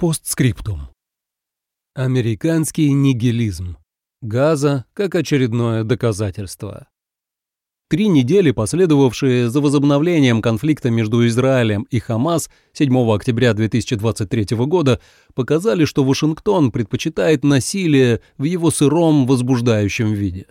Постскриптум. Американский нигилизм. Газа как очередное доказательство. Три недели, последовавшие за возобновлением конфликта между Израилем и Хамас 7 октября 2023 года, показали, что Вашингтон предпочитает насилие в его сыром возбуждающем виде.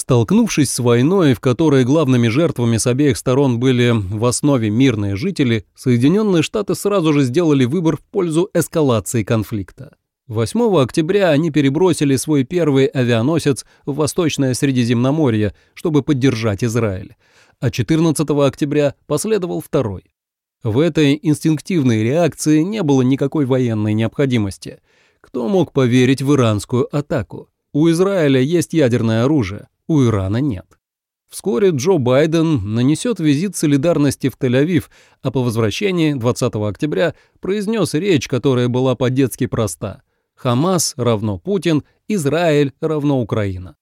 Столкнувшись с войной, в которой главными жертвами с обеих сторон были в основе мирные жители, Соединенные Штаты сразу же сделали выбор в пользу эскалации конфликта. 8 октября они перебросили свой первый авианосец в Восточное Средиземноморье, чтобы поддержать Израиль, а 14 октября последовал второй. В этой инстинктивной реакции не было никакой военной необходимости. Кто мог поверить в иранскую атаку? У Израиля есть ядерное оружие, у Ирана нет. Вскоре Джо Байден нанесет визит солидарности в Тель-Авив, а по возвращении 20 октября произнес речь, которая была по-детски проста. «Хамас равно Путин, Израиль равно Украина».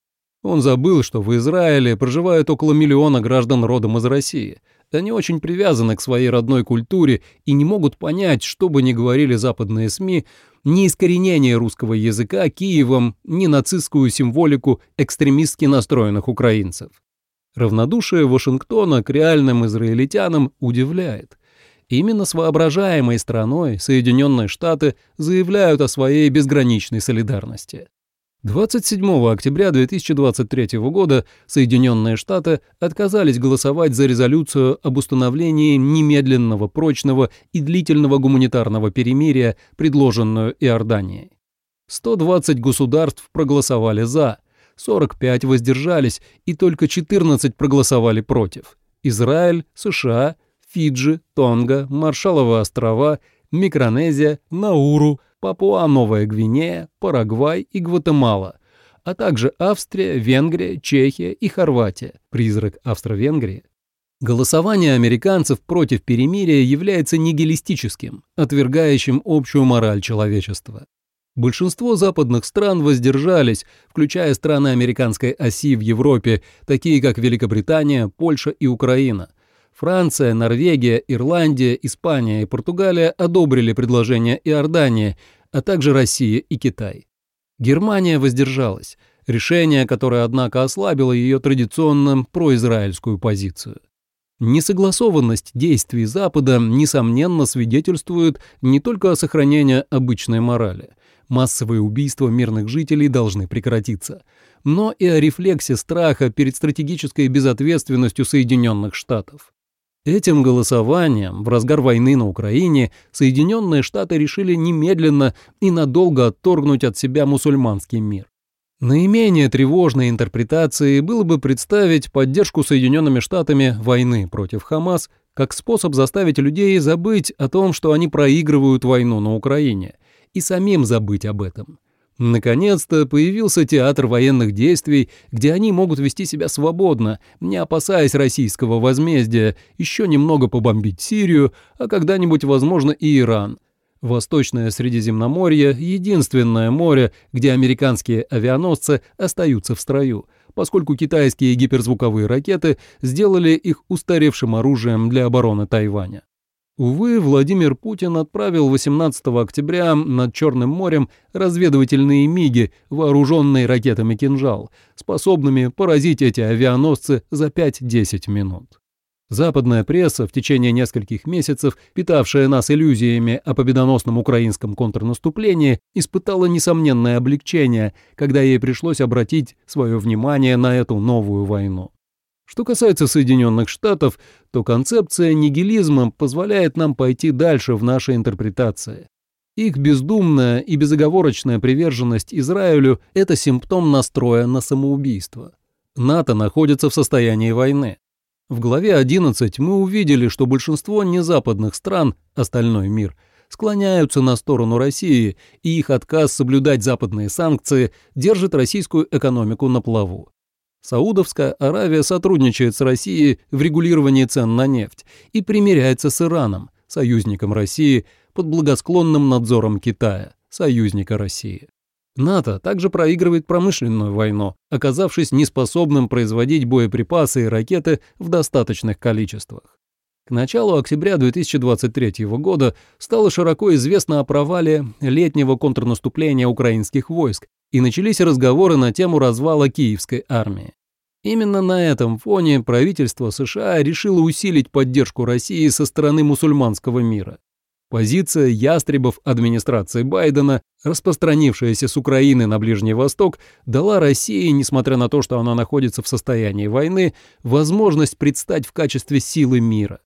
Он забыл, что в Израиле проживает около миллиона граждан родом из России. Они очень привязаны к своей родной культуре и не могут понять, что бы ни говорили западные СМИ, ни искоренение русского языка Киевом, ни нацистскую символику экстремистски настроенных украинцев. Равнодушие Вашингтона к реальным израильтянам удивляет. Именно с воображаемой страной Соединенные Штаты заявляют о своей безграничной солидарности. 27 октября 2023 года Соединенные Штаты отказались голосовать за резолюцию об установлении немедленного, прочного и длительного гуманитарного перемирия, предложенную Иорданией. 120 государств проголосовали «за», 45 воздержались и только 14 проголосовали против. Израиль, США, Фиджи, Тонга, Маршалловы острова, Микронезия, Науру – Папуа-Новая Гвинея, Парагвай и Гватемала, а также Австрия, Венгрия, Чехия и Хорватия, призрак Австро-Венгрии. Голосование американцев против перемирия является нигилистическим, отвергающим общую мораль человечества. Большинство западных стран воздержались, включая страны американской оси в Европе, такие как Великобритания, Польша и Украина. Франция, Норвегия, Ирландия, Испания и Португалия одобрили предложение Иордании, а также Россия и Китай. Германия воздержалась, решение, которое, однако, ослабило ее традиционно произраильскую позицию. Несогласованность действий Запада, несомненно, свидетельствует не только о сохранении обычной морали, массовые убийства мирных жителей должны прекратиться, но и о рефлексе страха перед стратегической безответственностью Соединенных Штатов. Этим голосованием в разгар войны на Украине Соединенные Штаты решили немедленно и надолго отторгнуть от себя мусульманский мир. Наименее тревожной интерпретацией было бы представить поддержку Соединенными Штатами войны против Хамас как способ заставить людей забыть о том, что они проигрывают войну на Украине, и самим забыть об этом. Наконец-то появился театр военных действий, где они могут вести себя свободно, не опасаясь российского возмездия, еще немного побомбить Сирию, а когда-нибудь, возможно, и Иран. Восточное Средиземноморье — единственное море, где американские авианосцы остаются в строю, поскольку китайские гиперзвуковые ракеты сделали их устаревшим оружием для обороны Тайваня. Увы, Владимир Путин отправил 18 октября над Черным морем разведывательные МИГи, вооруженные ракетами «Кинжал», способными поразить эти авианосцы за 5-10 минут. Западная пресса, в течение нескольких месяцев питавшая нас иллюзиями о победоносном украинском контрнаступлении, испытала несомненное облегчение, когда ей пришлось обратить свое внимание на эту новую войну. Что касается Соединенных Штатов, то концепция нигилизма позволяет нам пойти дальше в нашей интерпретации. Их бездумная и безоговорочная приверженность Израилю – это симптом настроя на самоубийство. НАТО находится в состоянии войны. В главе 11 мы увидели, что большинство незападных стран, остальной мир, склоняются на сторону России, и их отказ соблюдать западные санкции держит российскую экономику на плаву. Саудовская Аравия сотрудничает с Россией в регулировании цен на нефть и примиряется с Ираном, союзником России, под благосклонным надзором Китая, союзника России. НАТО также проигрывает промышленную войну, оказавшись неспособным производить боеприпасы и ракеты в достаточных количествах. К началу октября 2023 года стало широко известно о провале летнего контрнаступления украинских войск и начались разговоры на тему развала киевской армии. Именно на этом фоне правительство США решило усилить поддержку России со стороны мусульманского мира. Позиция ястребов администрации Байдена, распространившаяся с Украины на Ближний Восток, дала России, несмотря на то, что она находится в состоянии войны, возможность предстать в качестве силы мира.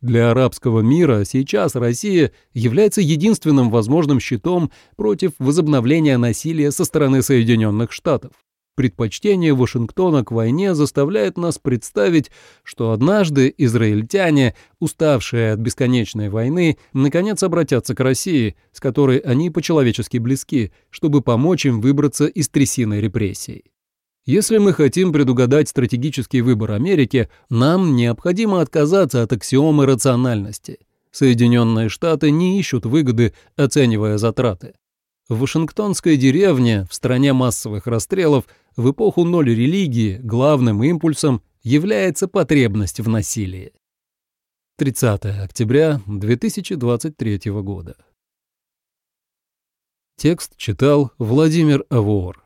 Для арабского мира сейчас Россия является единственным возможным щитом против возобновления насилия со стороны Соединенных Штатов. Предпочтение Вашингтона к войне заставляет нас представить, что однажды израильтяне, уставшие от бесконечной войны, наконец обратятся к России, с которой они по-человечески близки, чтобы помочь им выбраться из трясины репрессий. Если мы хотим предугадать стратегический выбор Америки, нам необходимо отказаться от аксиомы рациональности. Соединенные Штаты не ищут выгоды, оценивая затраты. В Вашингтонской деревне, в стране массовых расстрелов, в эпоху ноль религии главным импульсом является потребность в насилии. 30 октября 2023 года. Текст читал Владимир Авор.